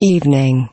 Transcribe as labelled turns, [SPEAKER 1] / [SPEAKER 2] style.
[SPEAKER 1] evening.